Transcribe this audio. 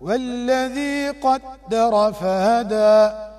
والذي قدر فهدى